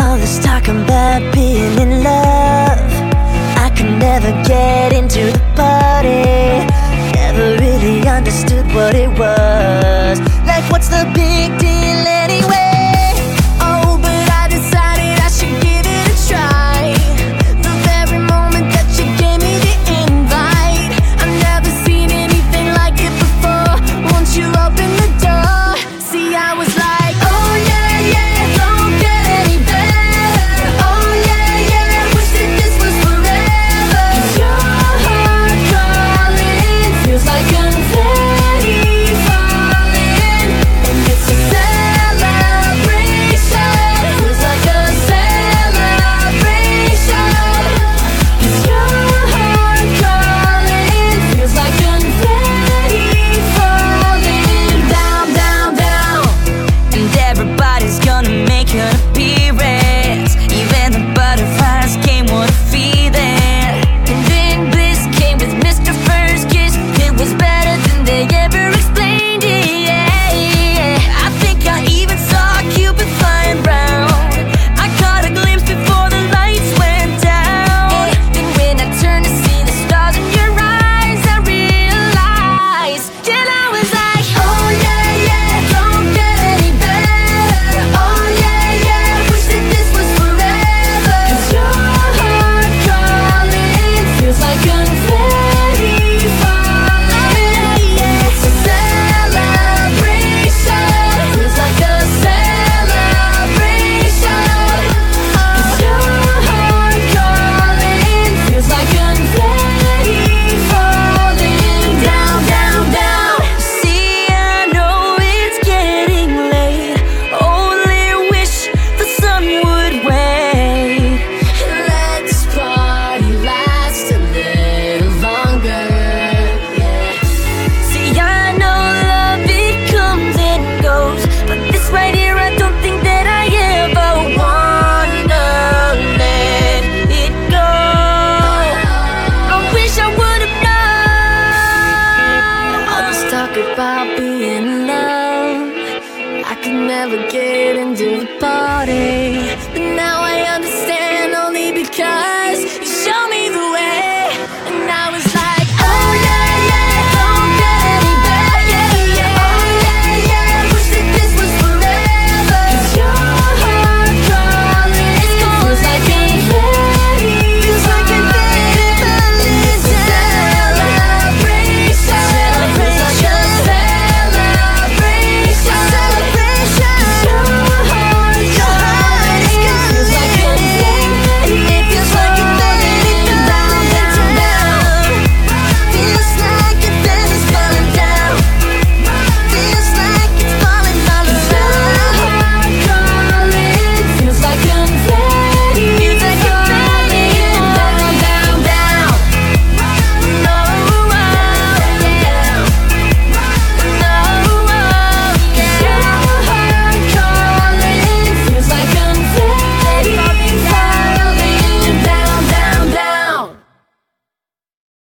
All this talk about being in love. I could never get into talk about being in love I could never get into the party.